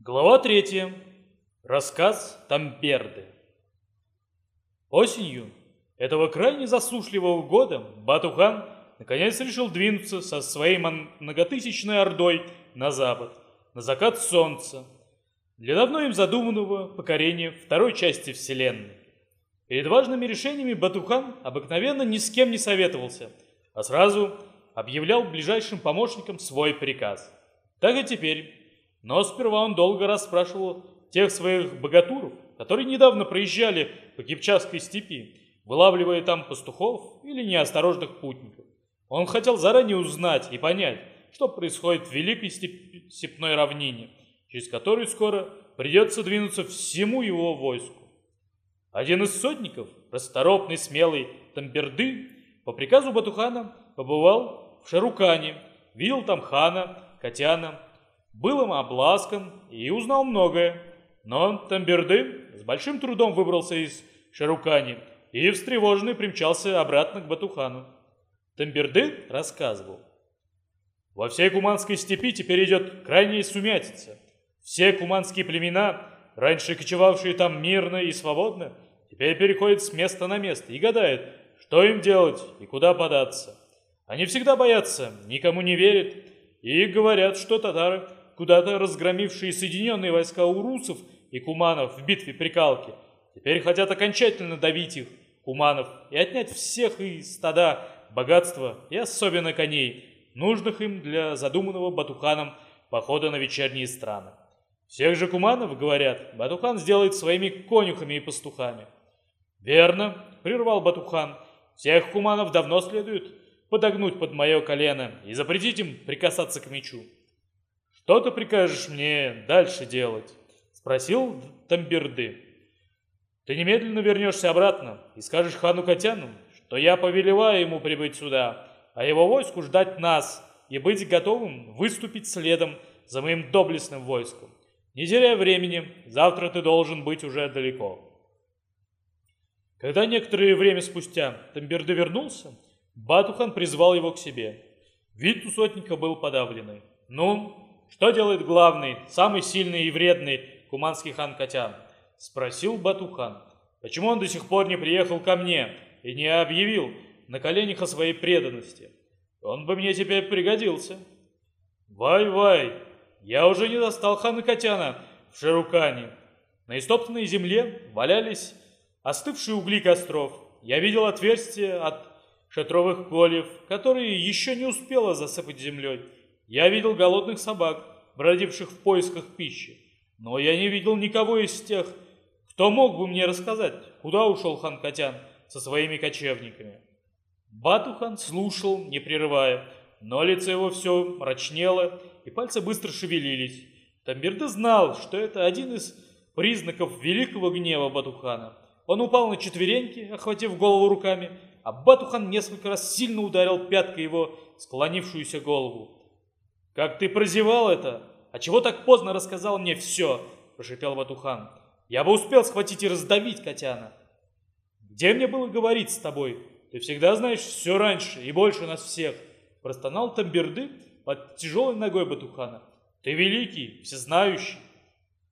Глава третья. Рассказ Тамперды. Осенью этого крайне засушливого года Батухан наконец решил двинуться со своей многотысячной ордой на запад, на закат солнца, для давно им задуманного покорения второй части Вселенной. Перед важными решениями Батухан обыкновенно ни с кем не советовался, а сразу объявлял ближайшим помощникам свой приказ. Так и теперь но сперва он долго расспрашивал тех своих богатуров, которые недавно проезжали по Кипчакской степи, вылавливая там пастухов или неосторожных путников. Он хотел заранее узнать и понять, что происходит в Великой степ... степной равнине, через которую скоро придется двинуться всему его войску. Один из сотников, расторопный, смелый Тамберды, по приказу Батухана побывал в Шарукане, видел там хана, Катяна, был им обласкан и узнал многое. Но Тамберды с большим трудом выбрался из Шарукани и встревоженный примчался обратно к Батухану. Тамберды рассказывал. Во всей Куманской степи теперь идет крайняя сумятица. Все куманские племена, раньше кочевавшие там мирно и свободно, теперь переходят с места на место и гадают, что им делать и куда податься. Они всегда боятся, никому не верят и говорят, что татары куда-то разгромившие соединенные войска урусов и куманов в битве при Калке, теперь хотят окончательно давить их, куманов, и отнять всех и стада, богатства и особенно коней, нужных им для задуманного Батуханом похода на вечерние страны. Всех же куманов, говорят, Батухан сделает своими конюхами и пастухами. Верно, прервал Батухан, всех куманов давно следует подогнуть под мое колено и запретить им прикасаться к мечу. «Что ты прикажешь мне дальше делать?» — спросил Тамберды. «Ты немедленно вернешься обратно и скажешь хану Катяну, что я повелеваю ему прибыть сюда, а его войску ждать нас и быть готовым выступить следом за моим доблестным войском. Не теряя времени, завтра ты должен быть уже далеко». Когда некоторое время спустя Тамберды вернулся, Батухан призвал его к себе. Вид у сотника был подавленный. «Ну, что делает главный, самый сильный и вредный куманский хан Катян? Спросил Батухан. Почему он до сих пор не приехал ко мне и не объявил на коленях о своей преданности? Он бы мне теперь пригодился. Вай-вай, я уже не достал хана Катяна в Шерукане. На истоптанной земле валялись остывшие угли костров. Я видел отверстия от шатровых кольев, которые еще не успела засыпать землей. Я видел голодных собак, бродивших в поисках пищи, но я не видел никого из тех, кто мог бы мне рассказать, куда ушел хан Катян со своими кочевниками. Батухан слушал, не прерывая, но лицо его все мрачнело, и пальцы быстро шевелились. Тамберды знал, что это один из признаков великого гнева Батухана. Он упал на четвереньки, охватив голову руками, а Батухан несколько раз сильно ударил пяткой его склонившуюся голову. «Как ты прозевал это? А чего так поздно рассказал мне все?» – прошипел Батухан. «Я бы успел схватить и раздавить Котяна». «Где мне было говорить с тобой? Ты всегда знаешь все раньше и больше нас всех!» – простонал Тамберды под тяжелой ногой Батухана. «Ты великий, всезнающий!»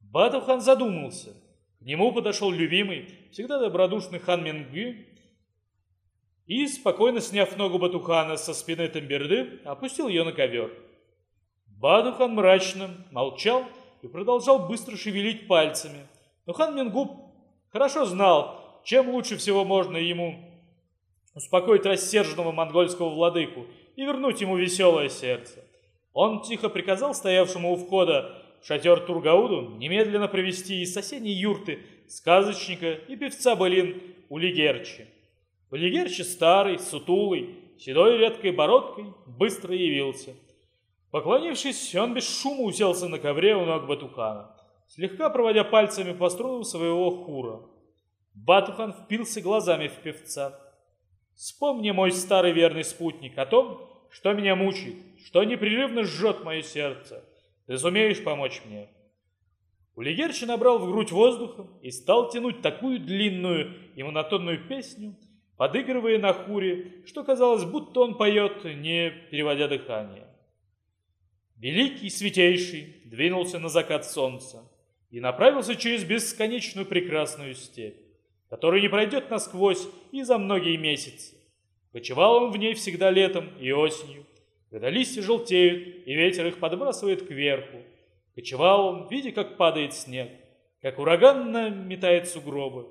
Батухан задумался. К нему подошел любимый, всегда добродушный хан Менгы и, спокойно сняв ногу Батухана со спины Тамберды, опустил ее на ковер. Бадухан мрачно молчал и продолжал быстро шевелить пальцами. Но хан Мингуб хорошо знал, чем лучше всего можно ему успокоить рассерженного монгольского владыку и вернуть ему веселое сердце. Он тихо приказал стоявшему у входа в шатер Тургауду немедленно привести из соседней юрты сказочника и певца былин Улигерчи. Улигерчи старый, сутулый, седой редкой бородкой быстро явился – Поклонившись, он без шума уселся на ковре у ног Батухана, слегка проводя пальцами по струнам своего хура. Батухан впился глазами в певца. «Вспомни, мой старый верный спутник, о том, что меня мучает, что непрерывно жжет мое сердце. Ты сумеешь помочь мне?» Улигерчи набрал в грудь воздуха и стал тянуть такую длинную и монотонную песню, подыгрывая на хуре, что казалось, будто он поет, не переводя дыхание. Великий Святейший двинулся на закат солнца и направился через бесконечную прекрасную степь, которая не пройдет насквозь и за многие месяцы. Кочевал он в ней всегда летом и осенью, когда листья желтеют и ветер их подбрасывает кверху. Кочевал он, видя, как падает снег, как ураганно метает сугробы.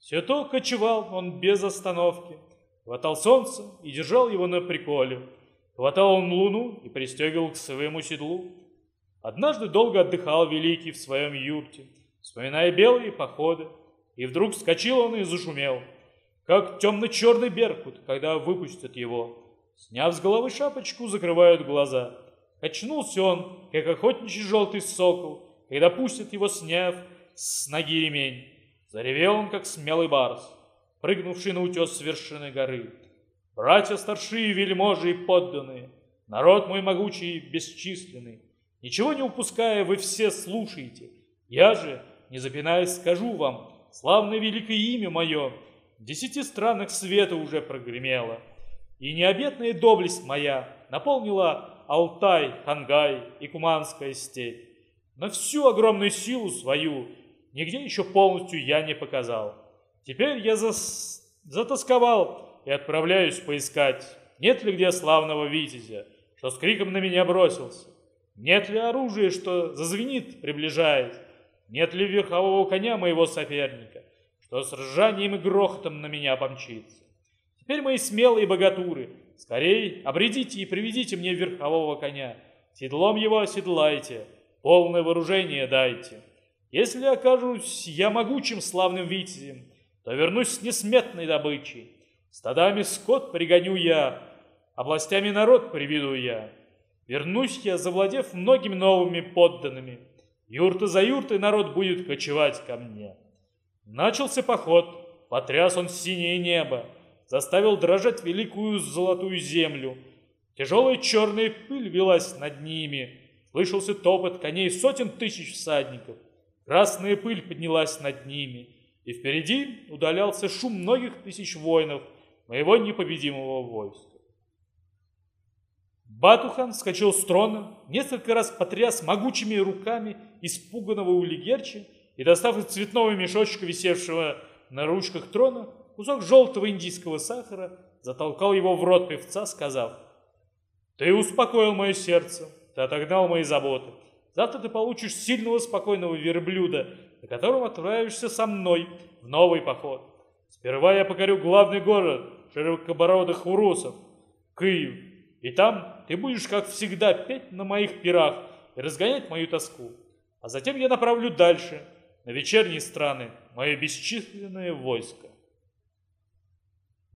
Все то кочевал он без остановки, хватал солнце и держал его на приколе. Хватал он луну и пристегивал к своему седлу. Однажды долго отдыхал Великий в своем юрте, вспоминая белые походы, и вдруг вскочил он и зашумел, как темно-черный беркут, когда выпустят его. Сняв с головы шапочку, закрывают глаза. Качнулся он, как охотничий желтый сокол, когда пустят его, сняв с ноги ремень. Заревел он, как смелый барс, прыгнувший на утес с вершины горы. Братья старшие, вельможи и подданные, народ мой могучий и бесчисленный, ничего не упуская, вы все слушаете. Я же, не запинаясь, скажу вам, славное великое имя мое в десяти странах света уже прогремело, и необетная доблесть моя наполнила Алтай, Хангай и Куманская степь. Но всю огромную силу свою нигде еще полностью я не показал. Теперь я зас... затасковал и отправляюсь поискать, нет ли где славного витязя, что с криком на меня бросился. Нет ли оружия, что зазвенит, приближаясь? Нет ли верхового коня моего соперника, что с ржанием и грохотом на меня помчится? Теперь мои смелые богатуры, скорей обредите и приведите мне верхового коня. Седлом его оседлайте, полное вооружение дайте. Если окажусь я могучим славным витязем, то вернусь с несметной добычей. Стадами скот пригоню я, областями народ приведу я. Вернусь я, завладев многими новыми подданными. Юрта за юртой народ будет кочевать ко мне. Начался поход, потряс он синее небо, заставил дрожать великую золотую землю. Тяжелая черная пыль велась над ними, слышался топот коней сотен тысяч всадников. Красная пыль поднялась над ними, и впереди удалялся шум многих тысяч воинов моего непобедимого войска. Батухан вскочил с трона, несколько раз потряс могучими руками испуганного Улигерча и, достав из цветного мешочка, висевшего на ручках трона, кусок желтого индийского сахара, затолкал его в рот певца, сказав, «Ты успокоил мое сердце, ты отогнал мои заботы. Завтра ты получишь сильного спокойного верблюда, на котором отправишься со мной в новый поход. Сперва я покорю главный город широкобородых урусов, Киев, и там ты будешь, как всегда, петь на моих пирах и разгонять мою тоску. А затем я направлю дальше, на вечерние страны, мое бесчисленное войско.